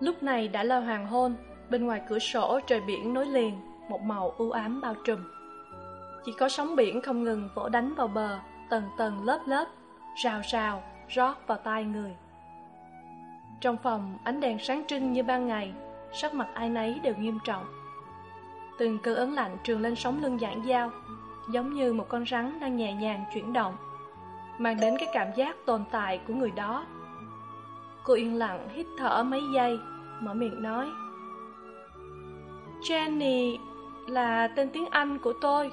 Lúc này đã là hoàng hôn, bên ngoài cửa sổ trời biển nối liền, một màu u ám bao trùm. Chỉ có sóng biển không ngừng vỗ đánh vào bờ, tầng tầng lớp lớp, rào rào, rót vào tai người. Trong phòng, ánh đèn sáng trưng như ban ngày, sắc mặt ai nấy đều nghiêm trọng. Từng cơn ấn lạnh trường lên sóng lưng giãn dao, giống như một con rắn đang nhẹ nhàng chuyển động, mang đến cái cảm giác tồn tại của người đó Cô yên lặng hít thở mấy giây, mở miệng nói. Jenny là tên tiếng Anh của tôi.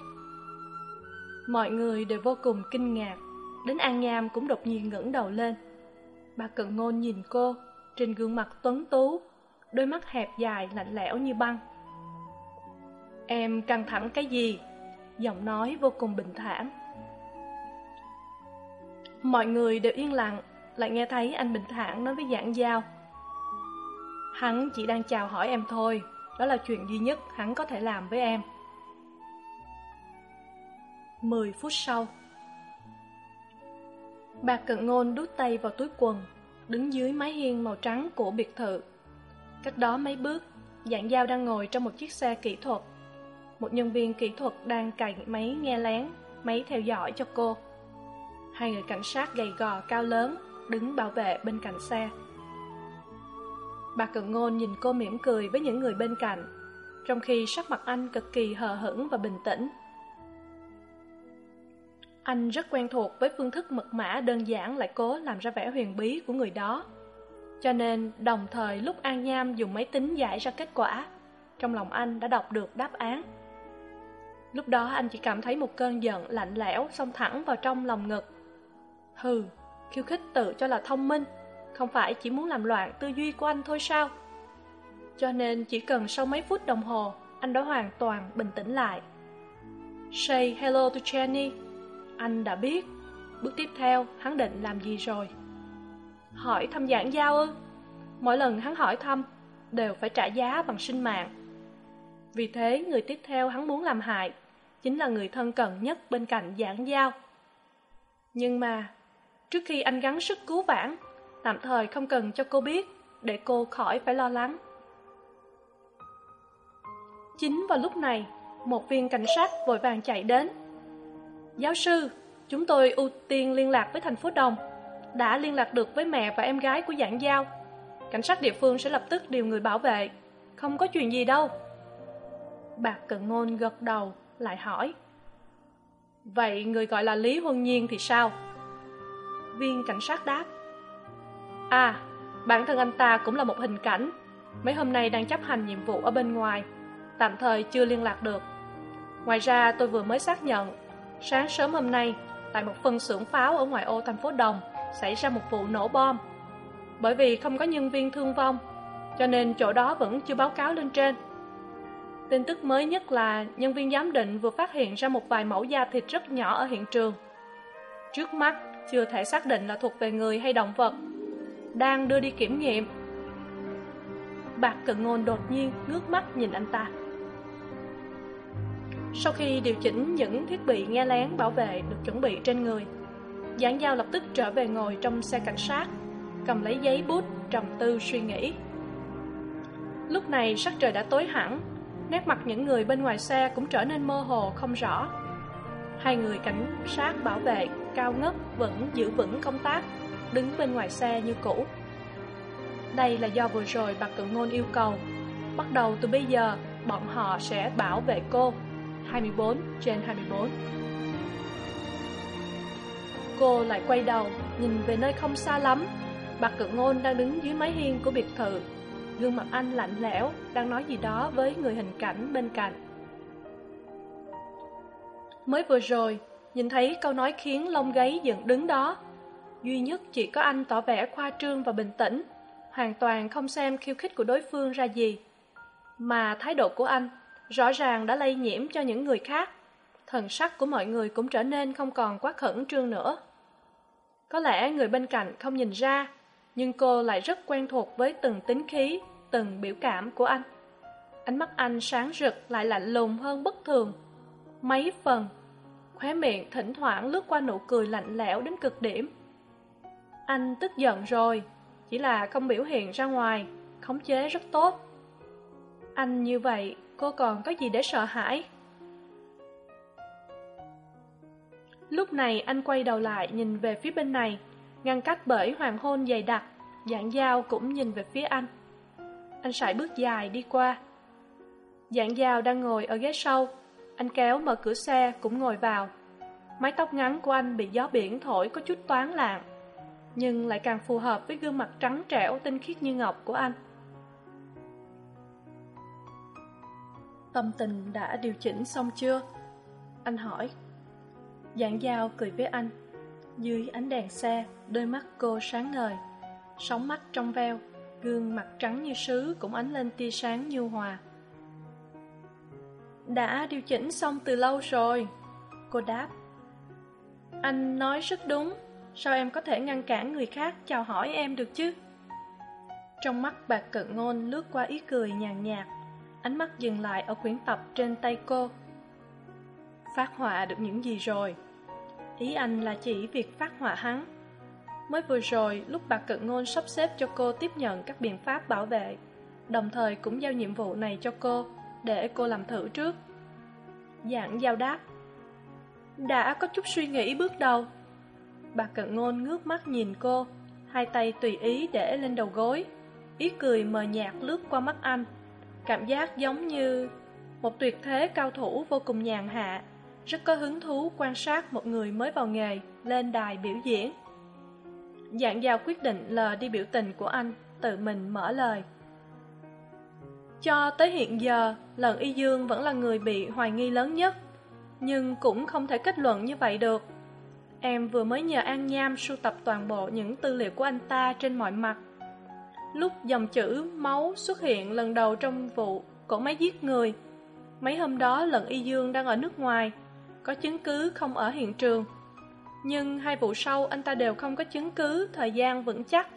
Mọi người đều vô cùng kinh ngạc, đến An Nham cũng đột nhiên ngẩng đầu lên. Bà cận ngôn nhìn cô, trên gương mặt tuấn tú, đôi mắt hẹp dài lạnh lẽo như băng. Em căng thẳng cái gì? Giọng nói vô cùng bình thản. Mọi người đều yên lặng, lại nghe thấy anh bình thản nói với giảng giao. Hắn chỉ đang chào hỏi em thôi, đó là chuyện duy nhất hắn có thể làm với em. Mười phút sau, bà cận ngôn đút tay vào túi quần, đứng dưới mái hiên màu trắng của biệt thự. Cách đó mấy bước, giảng giao đang ngồi trong một chiếc xe kỹ thuật. Một nhân viên kỹ thuật đang cài máy nghe lén, máy theo dõi cho cô. Hai người cảnh sát gầy gò cao lớn đứng bảo vệ bên cạnh xe. Bà cận ngôn nhìn cô mỉm cười với những người bên cạnh, trong khi sắc mặt anh cực kỳ hờ hững và bình tĩnh. Anh rất quen thuộc với phương thức mật mã đơn giản lại cố làm ra vẻ huyền bí của người đó. Cho nên, đồng thời lúc an nham dùng máy tính giải ra kết quả, trong lòng anh đã đọc được đáp án. Lúc đó anh chỉ cảm thấy một cơn giận lạnh lẽo xông thẳng vào trong lòng ngực. Hừ khiêu khích tự cho là thông minh, không phải chỉ muốn làm loạn tư duy của anh thôi sao? Cho nên chỉ cần sau mấy phút đồng hồ, anh đã hoàn toàn bình tĩnh lại. Say hello to jenny. Anh đã biết bước tiếp theo hắn định làm gì rồi. Hỏi thăm giảng giao ư? Mỗi lần hắn hỏi thăm, đều phải trả giá bằng sinh mạng. Vì thế, người tiếp theo hắn muốn làm hại chính là người thân cận nhất bên cạnh giảng giao. Nhưng mà trước khi anh gắng sức cứu vãn, tạm thời không cần cho cô biết để cô khỏi phải lo lắng. Chính vào lúc này, một viên cảnh sát vội vàng chạy đến. Giáo sư, chúng tôi ưu tiên liên lạc với thành phố đồng. Đã liên lạc được với mẹ và em gái của giảng giao. Cảnh sát địa phương sẽ lập tức điều người bảo vệ. Không có chuyện gì đâu. Bạc cận ngôn gật đầu, lại hỏi, vậy người gọi là lý huân nhiên thì sao? Viên cảnh sát đáp. À bản thân anh ta cũng là một hình cảnh. Mấy hôm nay đang chấp hành nhiệm vụ ở bên ngoài. Tạm thời chưa liên lạc được. Ngoài ra, tôi vừa mới xác nhận, sáng sớm hôm nay, tại một phân xưởng pháo ở ngoại ô thành phố đồng, xảy ra một vụ nổ bom. Bởi vì không có nhân viên thương vong, cho nên chỗ đó vẫn chưa báo cáo lên trên. Tin tức mới nhất là nhân viên giám định vừa phát hiện ra một vài mẫu da thịt rất nhỏ ở hiện trường. Trước mắt chưa thể xác định là thuộc về người hay động vật. Đang đưa đi kiểm nghiệm. Bạc cận ngôn đột nhiên ngước mắt nhìn anh ta. Sau khi điều chỉnh những thiết bị nghe lén bảo vệ được chuẩn bị trên người, giảng giao lập tức trở về ngồi trong xe cảnh sát, cầm lấy giấy bút trầm tư suy nghĩ. Lúc này sắc trời đã tối hẳn, nét mặt những người bên ngoài xe cũng trở nên mơ hồ không rõ. Hai người cảnh sát bảo vệ cao ngất vẫn giữ vững công tác, đứng bên ngoài xe như cũ. Đây là do vừa rồi bà cự ngôn yêu cầu. Bắt đầu từ bây giờ, bọn họ sẽ bảo vệ cô. 24 trên 24 cô lại quay đầu, nhìn về nơi không xa lắm. Bà cự ngôn đang đứng dưới mái hiên của biệt thự. Gương mặt anh lạnh lẽo, đang nói gì đó với người hình cảnh bên cạnh. Mới vừa rồi nhìn thấy câu nói khiến lông gáy dựng đứng đó, duy nhất chỉ có anh tỏ vẻ khoa trương và bình tĩnh, hoàn toàn không xem khiêu khích của đối phương ra gì. Mà thái độ của anh rõ ràng đã lây nhiễm cho những người khác, thần sắc của mọi người cũng trở nên không còn quá khẩn trương nữa. Có lẽ người bên cạnh không nhìn ra, nhưng cô lại rất quen thuộc với từng tính khí, từng biểu cảm của anh. Ánh mắt anh sáng rực lại lạnh lùng hơn bất thường. Mấy phần khóe miệng thỉnh thoảng lướt qua nụ cười lạnh lẽo đến cực điểm. Anh tức giận rồi, chỉ là không biểu hiện ra ngoài, khống chế rất tốt. Anh như vậy, cô còn có gì để sợ hãi? Lúc này anh quay đầu lại nhìn về phía bên này, ngăn cách bởi hoàng hôn dày đặc dạng dao cũng nhìn về phía anh. Anh sải bước dài đi qua. Dạng dao đang ngồi ở ghế sau anh kéo mở cửa xe cũng ngồi vào. Mái tóc ngắn của anh bị gió biển thổi có chút toán lạng, nhưng lại càng phù hợp với gương mặt trắng trẻo, tinh khiết như ngọc của anh. Tâm tình đã điều chỉnh xong chưa? Anh hỏi. Dạng dao cười với anh. Dưới ánh đèn xe, đôi mắt cô sáng ngời. Sóng mắt trong veo, gương mặt trắng như sứ cũng ánh lên tia sáng như hòa đã điều chỉnh xong từ lâu rồi. Cô đáp. Anh nói rất đúng. Sao em có thể ngăn cản người khác chào hỏi em được chứ? Trong mắt bà cận ngôn lướt qua ý cười nhàn nhạt. Ánh mắt dừng lại ở quyển tập trên tay cô. Phát họa được những gì rồi? Ý anh là chỉ việc phát họa hắn. Mới vừa rồi, lúc bà cận ngôn sắp xếp cho cô tiếp nhận các biện pháp bảo vệ, đồng thời cũng giao nhiệm vụ này cho cô để cô làm thử trước. Dạng giao đáp. Đã có chút suy nghĩ bước đầu. Bà cận ngôn ngước mắt nhìn cô, hai tay tùy ý để lên đầu gối, ý cười mờ nhạt lướt qua mắt anh. Cảm giác giống như một tuyệt thế cao thủ vô cùng nhàn hạ, rất có hứng thú quan sát một người mới vào nghề lên đài biểu diễn. Dạng giao quyết định lờ đi biểu tình của anh, tự mình mở lời cho tới hiện giờ, lần y dương vẫn là người bị hoài nghi lớn nhất, nhưng cũng không thể kết luận như vậy được. Em vừa mới nhờ an nham sưu tập toàn bộ những tư liệu của anh ta trên mọi mặt. Lúc dòng chữ máu xuất hiện lần đầu trong vụ cỗ máy giết người, mấy hôm đó lần y dương đang ở nước ngoài, có chứng cứ không ở hiện trường. Nhưng hai vụ sau anh ta đều không có chứng cứ, thời gian vững chắc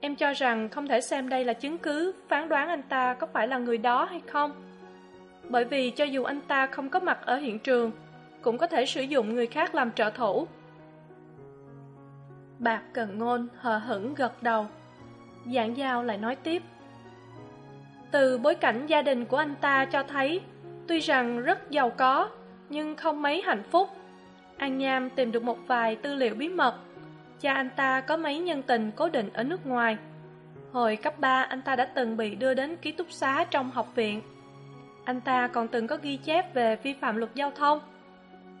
em cho rằng không thể xem đây là chứng cứ phán đoán anh ta có phải là người đó hay không. Bởi vì cho dù anh ta không có mặt ở hiện trường, cũng có thể sử dụng người khác làm trợ thủ. Bạc cần ngôn hờ hững gật đầu, giảng giao lại nói tiếp. Từ bối cảnh gia đình của anh ta cho thấy, tuy rằng rất giàu có, nhưng không mấy hạnh phúc. An nham tìm được một vài tư liệu bí mật cha anh ta có mấy nhân tình cố định ở nước ngoài. Hồi cấp ba, anh ta đã từng bị đưa đến ký túc xá trong học viện. Anh ta còn từng có ghi chép về vi phạm luật giao thông.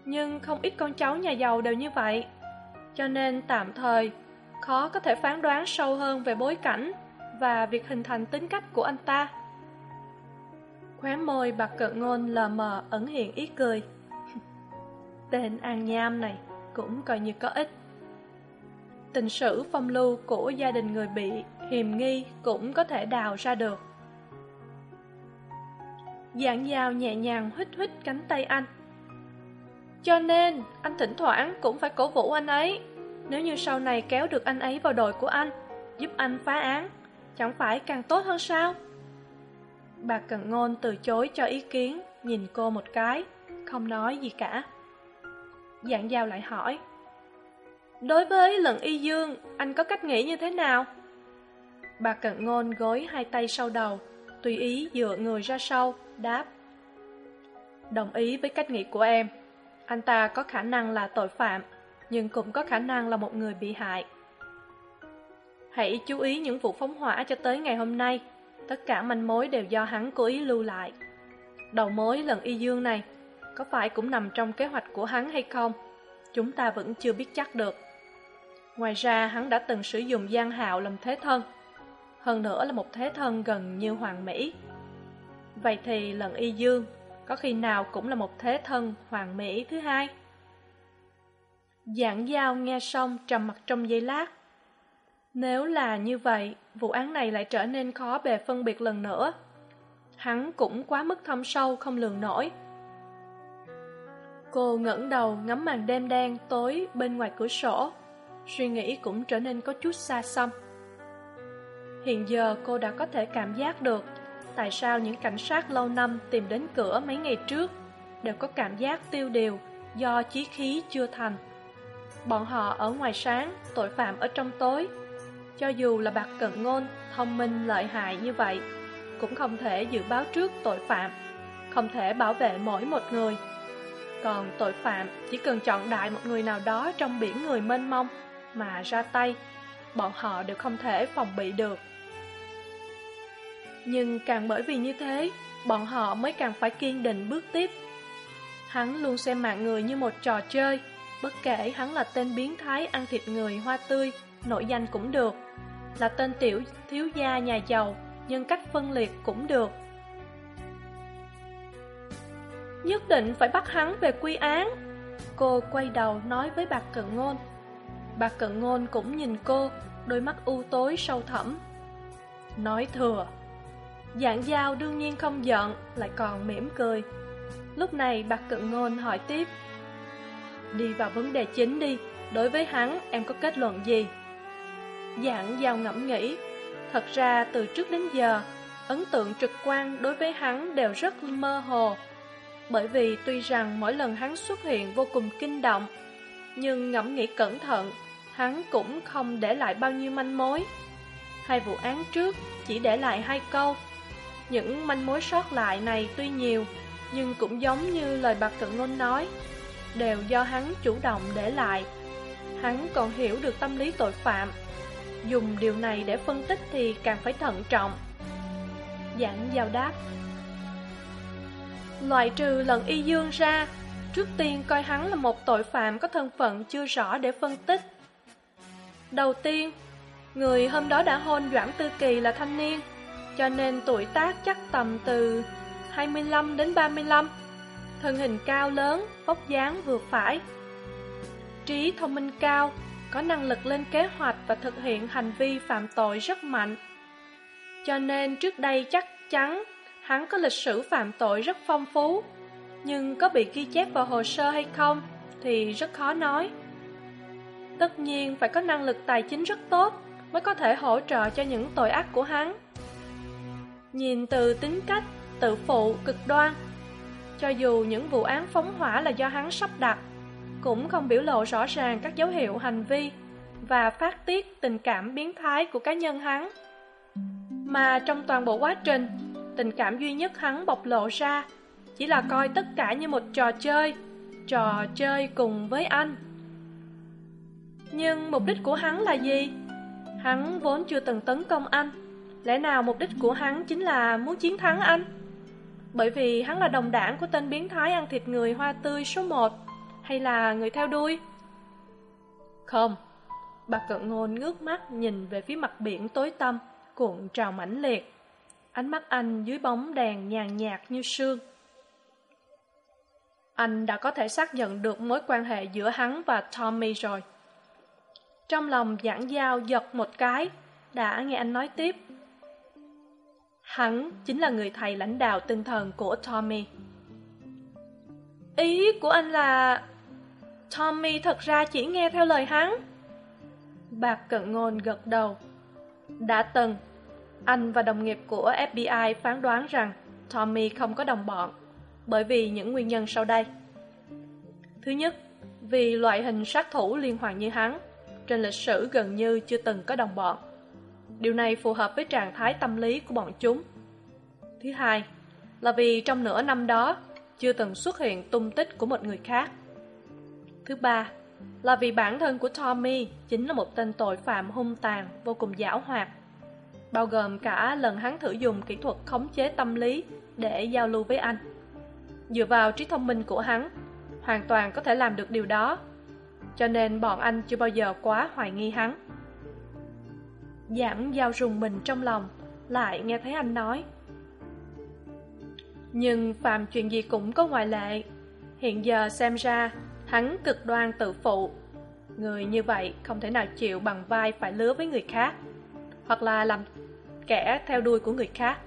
Nhưng không ít con cháu nhà giàu đều như vậy. Cho nên tạm thời, khó có thể phán đoán sâu hơn về bối cảnh và việc hình thành tính cách của anh ta. Khóe môi bạc cận ngôn lờ mờ ẩn hiện ý cười. Tên an nham này cũng coi như có ích tình sử phong lưu của gia đình người bị hiềm nghi cũng có thể đào ra được. Dạng dao nhẹ nhàng huýt huýt cánh tay anh. Cho nên, anh thỉnh thoảng cũng phải cổ vũ anh ấy. Nếu như sau này kéo được anh ấy vào đội của anh, giúp anh phá án, chẳng phải càng tốt hơn sao? Bà cần ngôn từ chối cho ý kiến, nhìn cô một cái, không nói gì cả. Dạng giao lại hỏi đối với lần y dương, anh có cách nghĩ như thế nào? Bà cận ngôn gối hai tay sau đầu, tùy ý dựa người ra sau, đáp. Đồng ý với cách nghĩ của em. Anh ta có khả năng là tội phạm, nhưng cũng có khả năng là một người bị hại. Hãy chú ý những vụ phóng hỏa cho tới ngày hôm nay. Tất cả manh mối đều do hắn cố ý lưu lại. Đầu mối lần y dương này, có phải cũng nằm trong kế hoạch của hắn hay không? Chúng ta vẫn chưa biết chắc được ngoài ra, hắn đã từng sử dụng gian hạo làm thế thân. Hơn nữa là một thế thân gần như hoàn mỹ. Vậy thì lần y dương có khi nào cũng là một thế thân hoàn mỹ thứ hai? Giảng giao nghe xong trầm mặt trong giây lát. Nếu là như vậy, vụ án này lại trở nên khó bề phân biệt lần nữa. Hắn cũng quá mức thâm sâu không lường nổi. Cô ngẩng đầu ngắm màn đêm đen tối bên ngoài cửa sổ suy nghĩ cũng trở nên có chút xa xăm. Hiện giờ cô đã có thể cảm giác được tại sao những cảnh sát lâu năm tìm đến cửa mấy ngày trước đều có cảm giác tiêu điều do chí khí chưa thành. Bọn họ ở ngoài sáng, tội phạm ở trong tối. Cho dù là bạc cận ngôn, thông minh, lợi hại như vậy, cũng không thể dự báo trước tội phạm, không thể bảo vệ mỗi một người. Còn tội phạm chỉ cần chọn đại một người nào đó trong biển người mênh mông mà ra tay. Bọn họ đều không thể phòng bị được. Nhưng càng bởi vì như thế, bọn họ mới càng phải kiên định bước tiếp. Hắn luôn xem mạng người như một trò chơi, bất kể hắn là tên biến thái ăn thịt người hoa tươi nội danh cũng được, là tên tiểu, thiếu gia nhà giàu, nhân cách phân liệt cũng được. Nhất định phải bắt hắn về quy án. Cô quay đầu nói với bạc cận ngôn bạc cận ngôn cũng nhìn cô, đôi mắt u tối sâu thẳm. Nói thừa, dạng giao đương nhiên không giận, lại còn mỉm cười. Lúc này bạc cận ngôn hỏi tiếp, đi vào vấn đề chính đi, đối với hắn em có kết luận gì? Dạng giao ngẫm nghĩ, thật ra từ trước đến giờ, ấn tượng trực quan đối với hắn đều rất mơ hồ. Bởi vì tuy rằng mỗi lần hắn xuất hiện vô cùng kinh động, nhưng ngẫm nghĩ cẩn thận hắn cũng không để lại bao nhiêu manh mối. Hai vụ án trước chỉ để lại hai câu. Những manh mối sót lại này tuy nhiều, nhưng cũng giống như lời bạc cận ngôn nói, đều do hắn chủ động để lại. Hắn còn hiểu được tâm lý tội phạm. Dùng điều này để phân tích thì càng phải thận trọng. Giảng giao đáp. Loại trừ lần y dương ra, trước tiên coi hắn là một tội phạm có thân phận chưa rõ để phân tích đầu tiên, người hôm đó đã hôn doãn tư kỳ là thanh niên, cho nên tuổi tác chắc tầm từ hai mươi lăm đến ba mươi lăm, thân hình cao lớn, vóc dáng vừa phải, trí thông minh cao, có năng lực lên kế hoạch và thực hiện hành vi phạm tội rất mạnh. Cho nên trước đây chắc chắn hắn có lịch sử phạm tội rất phong phú, nhưng có bị ghi chép vào hồ sơ hay không thì rất khó nói tất nhiên phải có năng lực tài chính rất tốt mới có thể hỗ trợ cho những tội ác của hắn. Nhìn từ tính cách, tự phụ, cực đoan, cho dù những vụ án phóng hỏa là do hắn sắp đặt, cũng không biểu lộ rõ ràng các dấu hiệu hành vi và phát tiết tình cảm biến thái của cá nhân hắn. Mà trong toàn bộ quá trình, tình cảm duy nhất hắn bộc lộ ra chỉ là coi tất cả như một trò chơi trò chơi cùng với anh nhưng mục đích của hắn là gì? Hắn vốn chưa từng tấn công anh. Lẽ nào mục đích của hắn chính là muốn chiến thắng anh? Bởi vì hắn là đồng đảng của tên biến thái ăn thịt người hoa tươi số một. Hay là người theo đuôi? Không. Bà cận ngôn ngước mắt nhìn về phía mặt biển tối tăm, cuộn trào mãnh liệt. Ánh mắt anh dưới bóng đèn nhàn nhạt như sương. Anh đã có thể xác nhận được mối quan hệ giữa hắn và tommy rồi trong lòng giảng giao giật một cái, đã nghe anh nói tiếp. Hắn chính là người thầy lãnh đạo tinh thần của tommy. Ý của anh là, tommy thật ra chỉ nghe theo lời hắn. Bạc cận ngôn gật đầu. Đã từng, anh và đồng nghiệp của fbi phán đoán rằng tommy không có đồng bọn, bởi vì những nguyên nhân sau đây. Thứ nhất, vì loại hình sát thủ liên hoàn như hắn trên lịch sử gần như chưa từng có đồng bọn. Điều này phù hợp với trạng thái tâm lý của bọn chúng. Thứ hai, là vì trong nửa năm đó, chưa từng xuất hiện tung tích của một người khác. Thứ ba, là vì bản thân của tommy chính là một tên tội phạm hung tàn, vô cùng giảo hoạt, bao gồm cả lần hắn thử dùng kỹ thuật khống chế tâm lý để giao lưu với anh. Dựa vào trí thông minh của hắn, hoàn toàn có thể làm được điều đó cho nên bọn anh chưa bao giờ quá hoài nghi hắn. Giảng giao rùng mình trong lòng, lại nghe thấy anh nói. Nhưng phàm chuyện gì cũng có ngoại lệ. Hiện giờ xem ra, hắn cực đoan tự phụ. Người như vậy không thể nào chịu bằng vai phải lứa với người khác, hoặc là làm kẻ theo đuôi của người khác.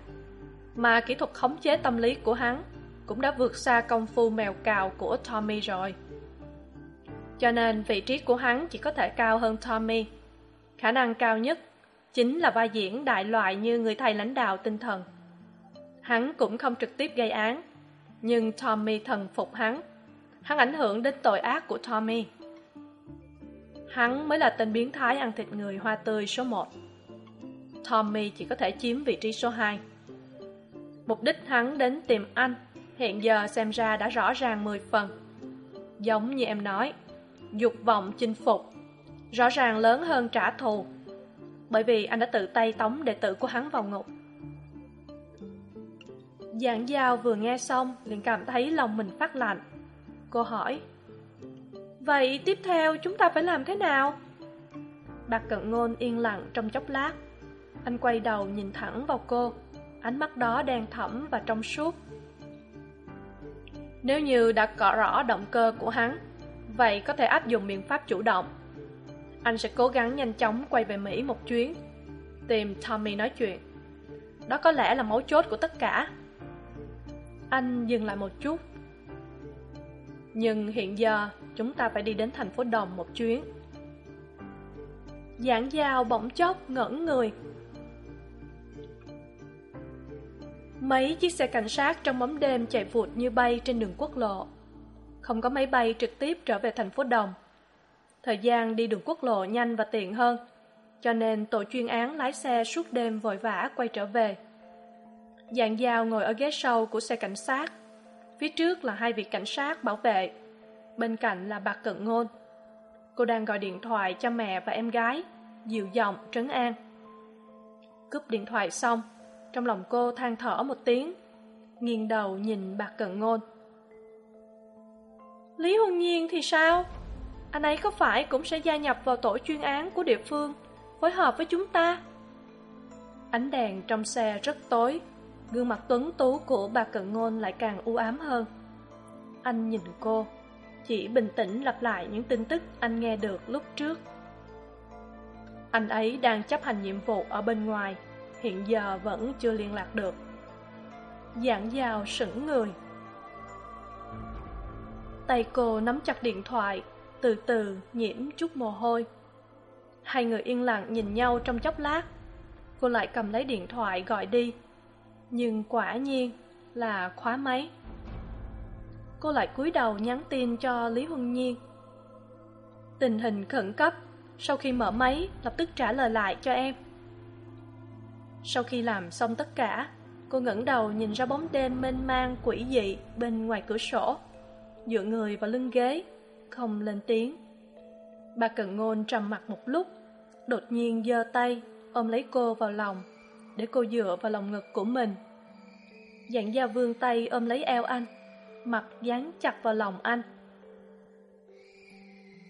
Mà kỹ thuật khống chế tâm lý của hắn cũng đã vượt xa công phu mèo cào của tommy rồi cho nên vị trí của hắn chỉ có thể cao hơn tommy. Khả năng cao nhất chính là vai diễn đại loại như người thầy lãnh đạo tinh thần. Hắn cũng không trực tiếp gây án, nhưng tommy thần phục hắn. Hắn ảnh hưởng đến tội ác của tommy. Hắn mới là tên biến thái ăn thịt người hoa tươi số một. Tommy chỉ có thể chiếm vị trí số hai. Mục đích hắn đến tìm anh hiện giờ xem ra đã rõ ràng mười phần. Giống như em nói dục vọng chinh phục, rõ ràng lớn hơn trả thù, bởi vì anh đã tự tay tống đệ tử của hắn vào ngục. Giảng giao vừa nghe xong liền cảm thấy lòng mình phát lạnh. Cô hỏi, vậy tiếp theo chúng ta phải làm thế nào? Bạc cận ngôn yên lặng trong chốc lát. Anh quay đầu nhìn thẳng vào cô, ánh mắt đó đen thẫm và trong suốt. Nếu như đã cọ rõ động cơ của hắn vậy có thể áp dụng biện pháp chủ động. Anh sẽ cố gắng nhanh chóng quay về mỹ một chuyến, tìm tommy nói chuyện. Đó có lẽ là mấu chốt của tất cả. Anh dừng lại một chút. Nhưng hiện giờ, chúng ta phải đi đến thành phố đồng một chuyến. Giảng giao bỗng chốc ngẩn người. Mấy chiếc xe cảnh sát trong bóng đêm chạy vụt như bay trên đường quốc lộ không có máy bay trực tiếp trở về thành phố đồng. Thời gian đi đường quốc lộ nhanh và tiện hơn, cho nên tổ chuyên án lái xe suốt đêm vội vã quay trở về. Dạng dao ngồi ở ghế sau của xe cảnh sát. Phía trước là hai vị cảnh sát bảo vệ, bên cạnh là bạc cận ngôn. Cô đang gọi điện thoại cho mẹ và em gái, dịu giọng trấn an. Cúp điện thoại xong, trong lòng cô than thở một tiếng, nghiêng đầu nhìn bạc cận ngôn lý huân nhiên thì sao? Anh ấy có phải cũng sẽ gia nhập vào tổ chuyên án của địa phương, phối hợp với chúng ta? Ánh đèn trong xe rất tối, gương mặt tuấn tú của bà cận ngôn lại càng u ám hơn. Anh nhìn cô, chỉ bình tĩnh lặp lại những tin tức anh nghe được lúc trước. Anh ấy đang chấp hành nhiệm vụ ở bên ngoài, hiện giờ vẫn chưa liên lạc được. Giảng giao sững người tay cô nắm chặt điện thoại, từ từ nhiễm chút mồ hôi. Hai người yên lặng nhìn nhau trong chốc lát. Cô lại cầm lấy điện thoại gọi đi. Nhưng quả nhiên là khóa máy. Cô lại cúi đầu nhắn tin cho lý huân nhiên. Tình hình khẩn cấp, sau khi mở máy, lập tức trả lời lại cho em. Sau khi làm xong tất cả, cô ngẩng đầu nhìn ra bóng đêm mênh mang quỷ dị bên ngoài cửa sổ dựa người vào lưng ghế, không lên tiếng. Bà cần ngôn trầm mặt một lúc, đột nhiên giơ tay, ôm lấy cô vào lòng, để cô dựa vào lòng ngực của mình. Dạng gia vươn tay ôm lấy eo anh, mặt dán chặt vào lòng anh.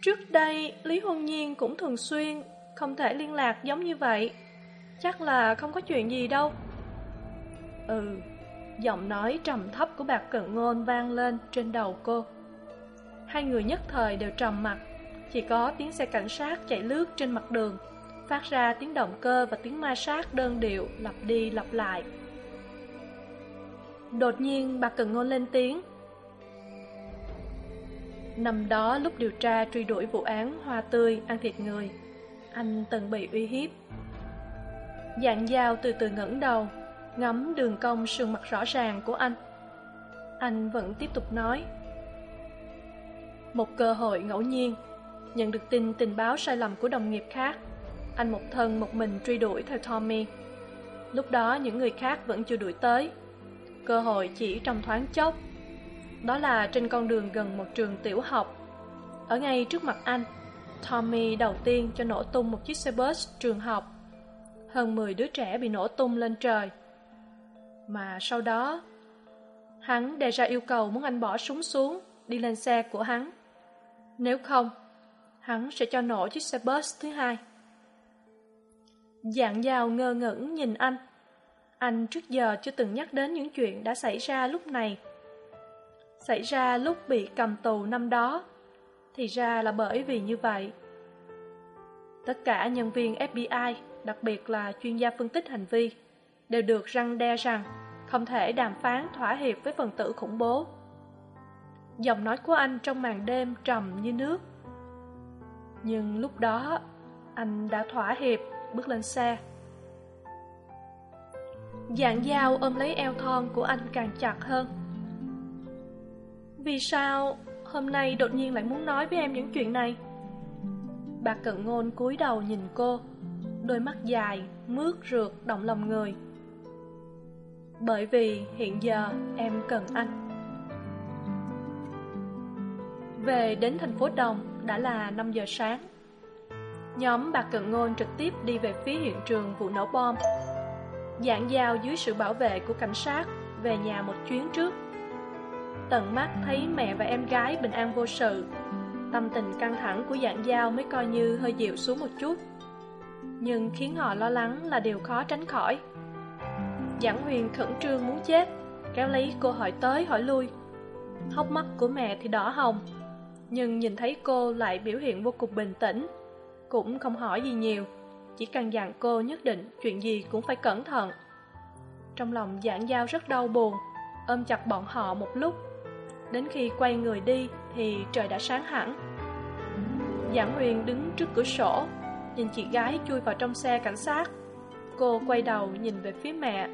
Trước đây, lý hôn nhiên cũng thường xuyên không thể liên lạc giống như vậy. Chắc là không có chuyện gì đâu. Ừ giọng nói trầm thấp của bạc cận ngôn vang lên trên đầu cô. Hai người nhất thời đều trầm mặt. Chỉ có tiếng xe cảnh sát chạy lướt trên mặt đường, phát ra tiếng động cơ và tiếng ma sát đơn điệu lặp đi lặp lại. Đột nhiên bà cần ngôn lên tiếng. Năm đó lúc điều tra truy đuổi vụ án hoa tươi, ăn thịt người, anh từng bị uy hiếp. Dạng dao từ từ ngẩng đầu ngắm đường cong sườn mặt rõ ràng của anh. Anh vẫn tiếp tục nói. Một cơ hội ngẫu nhiên, nhận được tin tình báo sai lầm của đồng nghiệp khác, anh một thân một mình truy đuổi theo tommy. Lúc đó những người khác vẫn chưa đuổi tới. Cơ hội chỉ trong thoáng chốc. Đó là trên con đường gần một trường tiểu học. Ở ngay trước mặt anh, tommy đầu tiên cho nổ tung một chiếc xe bus trường học. Hơn mười đứa trẻ bị nổ tung lên trời mà sau đó, hắn đề ra yêu cầu muốn anh bỏ súng xuống, đi lên xe của hắn. Nếu không, hắn sẽ cho nổ chiếc xe bus thứ hai. Dạng dào ngơ ngẩn nhìn anh. Anh trước giờ chưa từng nhắc đến những chuyện đã xảy ra lúc này. Xảy ra lúc bị cầm tù năm đó, thì ra là bởi vì như vậy. Tất cả nhân viên fbi đặc biệt là chuyên gia phân tích hành vi đều được răng đe rằng không thể đàm phán thỏa hiệp với phần tử khủng bố. Giọng nói của anh trong màn đêm trầm như nước. Nhưng lúc đó, anh đã thỏa hiệp bước lên xe. Dạng dao ôm lấy eo thon của anh càng chặt hơn. Vì sao hôm nay đột nhiên lại muốn nói với em những chuyện này? Bà cận ngôn cúi đầu nhìn cô, đôi mắt dài, mướt rượt, động lòng người bởi vì hiện giờ em cần anh. Về đến thành phố đồng, đã là năm giờ sáng. Nhóm bà cận ngôn trực tiếp đi về phía hiện trường vụ nổ bom. Dạng giao dưới sự bảo vệ của cảnh sát, về nhà một chuyến trước. Tận mắt thấy mẹ và em gái bình an vô sự. Tâm tình căng thẳng của dạng giao mới coi như hơi dịu xuống một chút. Nhưng khiến họ lo lắng là điều khó tránh khỏi giảng huyền khẩn trương muốn chết, kéo lấy cô hỏi tới hỏi lui. Hốc mắt của mẹ thì đỏ hồng, nhưng nhìn thấy cô lại biểu hiện vô cùng bình tĩnh, cũng không hỏi gì nhiều, chỉ cần dặn cô nhất định chuyện gì cũng phải cẩn thận. Trong lòng giảng giao rất đau buồn, ôm chặt bọn họ một lúc, đến khi quay người đi thì trời đã sáng hẳn. Giảng huyền đứng trước cửa sổ, nhìn chị gái chui vào trong xe cảnh sát. Cô quay đầu nhìn về phía mẹ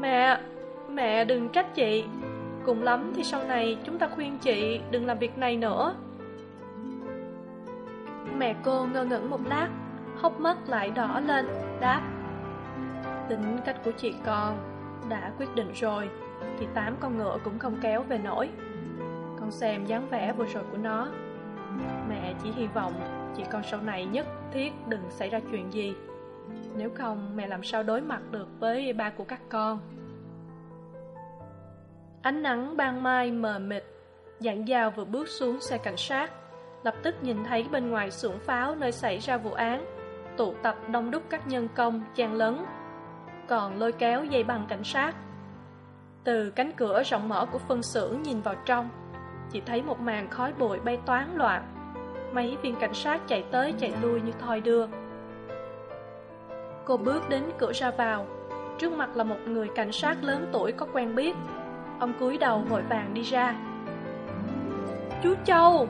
mẹ mẹ đừng trách chị. Cùng lắm thì sau này chúng ta khuyên chị đừng làm việc này nữa. Mẹ cô ngơ ngẩn một lát, hốc mắt lại đỏ lên, đáp. Tính cách của chị con đã quyết định rồi, thì tám con ngựa cũng không kéo về nổi. Con xem dáng vẻ vừa rồi của nó. Mẹ chỉ hy vọng chị con sau này nhất thiết đừng xảy ra chuyện gì nếu không, mẹ làm sao đối mặt được với ba của các con? Ánh nắng ban mai mờ mịt dạng dao vừa bước xuống xe cảnh sát, lập tức nhìn thấy bên ngoài xưởng pháo nơi xảy ra vụ án, tụ tập đông đúc các nhân công chen lấn, còn lôi kéo dây bằng cảnh sát. Từ cánh cửa rộng mở của phân xưởng nhìn vào trong, chỉ thấy một màn khói bụi bay toán loạn. Mấy viên cảnh sát chạy tới chạy lui như thoi đưa cô bước đến cửa ra vào. Trước mặt là một người cảnh sát lớn tuổi có quen biết. Ông cúi đầu vội vàng đi ra. Chú châu,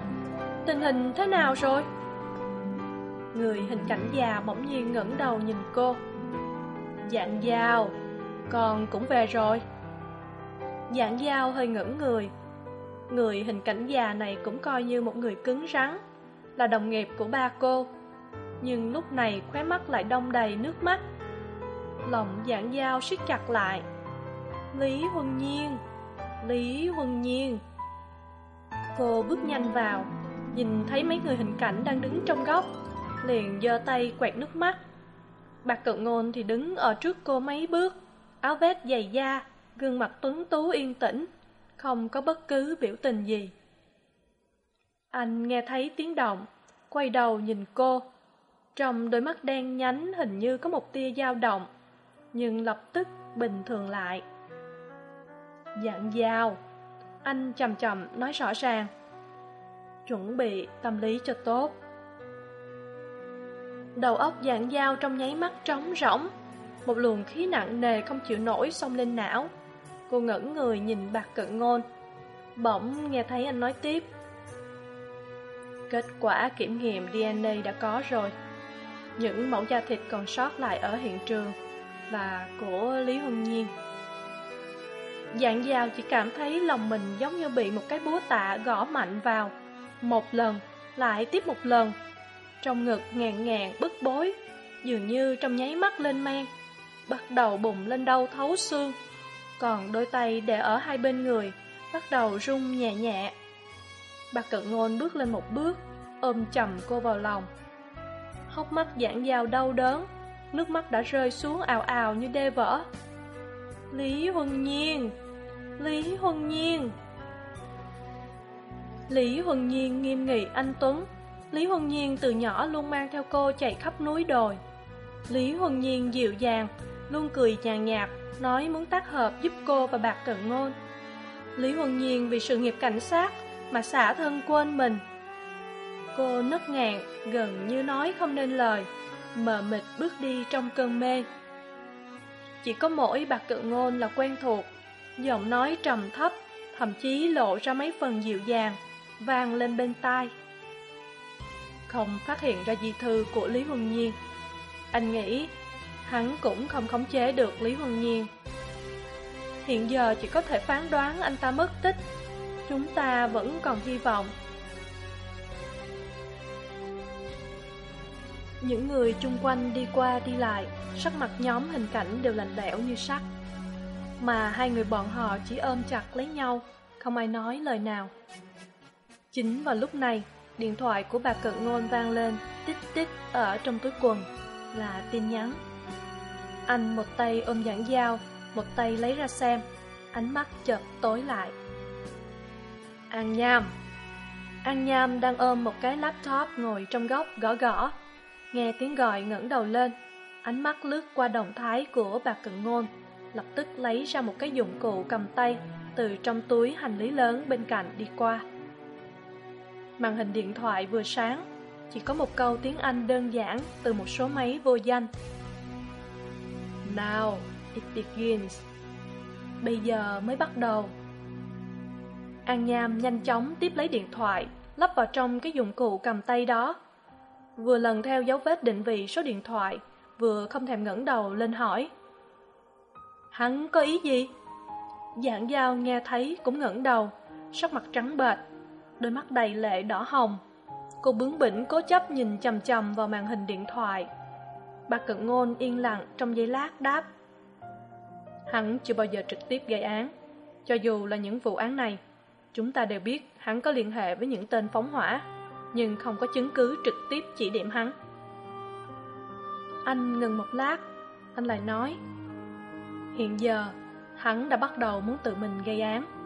tình hình thế nào rồi? Người hình cảnh già bỗng nhiên ngẩng đầu nhìn cô. Dạng dao, con cũng về rồi. Dạng dao hơi ngẩng người. Người hình cảnh già này cũng coi như một người cứng rắn, là đồng nghiệp của ba cô nhưng lúc này khóe mắt lại đông đầy nước mắt. Lòng dạng dao siết chặt lại. Lý huân nhiên, lý huân nhiên. Cô bước nhanh vào, nhìn thấy mấy người hình cảnh đang đứng trong góc, liền giơ tay quẹt nước mắt. Bạc cận ngôn thì đứng ở trước cô mấy bước, áo vest dày da, gương mặt tuấn tú yên tĩnh, không có bất cứ biểu tình gì. Anh nghe thấy tiếng động, quay đầu nhìn cô trong đôi mắt đen nhánh hình như có một tia dao động, nhưng lập tức bình thường lại. Dạng dao, anh chầm chậm nói rõ ràng. Chuẩn bị tâm lý cho tốt. Đầu óc dạng dao trong nháy mắt trống rỗng, một luồng khí nặng nề không chịu nổi xông lên não. Cô ngẩn người nhìn bạc cận ngôn, bỗng nghe thấy anh nói tiếp. Kết quả kiểm nghiệm dna đã có rồi những mẫu da thịt còn sót lại ở hiện trường là của lý huân nhiên. Dạng dao chỉ cảm thấy lòng mình giống như bị một cái búa tạ gõ mạnh vào. Một lần, lại tiếp một lần. Trong ngực ngàn ngàn bức bối, dường như trong nháy mắt lên men. Bắt đầu bùng lên đau thấu xương. Còn đôi tay để ở hai bên người, bắt đầu rung nhẹ nhẹ. Bà cận ngôn bước lên một bước, ôm chầm cô vào lòng hốc mắt giãn dao đau đớn, nước mắt đã rơi xuống ào ào như đê vỡ. Lý huân nhiên, lý huân nhiên. Lý huân nhiên nghiêm nghị anh tuấn. Lý huân nhiên từ nhỏ luôn mang theo cô chạy khắp núi đồi. Lý huân nhiên dịu dàng, luôn cười nhàn nhạt, nói muốn tác hợp giúp cô và bạc cận ngôn. Lý huân nhiên vì sự nghiệp cảnh sát mà xả thân quên mình cô nấc ngạn gần như nói không nên lời, mờ mịt bước đi trong cơn mê. Chỉ có mỗi bạc cự ngôn là quen thuộc, giọng nói trầm thấp, thậm chí lộ ra mấy phần dịu dàng, vang lên bên tai. Không phát hiện ra di thư của lý huân nhiên. Anh nghĩ, hắn cũng không khống chế được lý huân nhiên. Hiện giờ chỉ có thể phán đoán anh ta mất tích. Chúng ta vẫn còn hy vọng. Những người chung quanh đi qua đi lại, sắc mặt nhóm hình cảnh đều lạnh lẽo như sắt. Mà hai người bọn họ chỉ ôm chặt lấy nhau, không ai nói lời nào. Chính vào lúc này, điện thoại của bà cận ngôn vang lên tít tít ở trong túi quần, là tin nhắn. Anh một tay ôm giảng dao một tay lấy ra xem, ánh mắt chợt tối lại. An nham. An nham đang ôm một cái laptop ngồi trong góc gõ gõ nghe tiếng gọi ngẩng đầu lên, ánh mắt lướt qua động thái của bà cận ngôn, lập tức lấy ra một cái dụng cụ cầm tay từ trong túi hành lý lớn bên cạnh đi qua. Màn hình điện thoại vừa sáng, chỉ có một câu tiếng anh đơn giản từ một số máy vô danh. Now it begins. Bây giờ mới bắt đầu. An nham nhanh chóng tiếp lấy điện thoại, lắp vào trong cái dụng cụ cầm tay đó vừa lần theo dấu vết định vị số điện thoại, vừa không thèm ngẩng đầu lên hỏi. Hắn có ý gì? Dạng giao nghe thấy cũng ngẩng đầu, sắc mặt trắng bệch, đôi mắt đầy lệ đỏ hồng. Cô bướng bỉnh cố chấp nhìn chằm chằm vào màn hình điện thoại. Bà cận ngôn yên lặng trong giây lát đáp. Hắn chưa bao giờ trực tiếp gây án, cho dù là những vụ án này, chúng ta đều biết hắn có liên hệ với những tên phóng hỏa nhưng không có chứng cứ trực tiếp chỉ điểm hắn. Anh ngừng một lát, anh lại nói, hiện giờ, hắn đã bắt đầu muốn tự mình gây án.